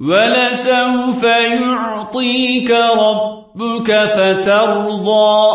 ولسوف يعطيك ربك فترضى.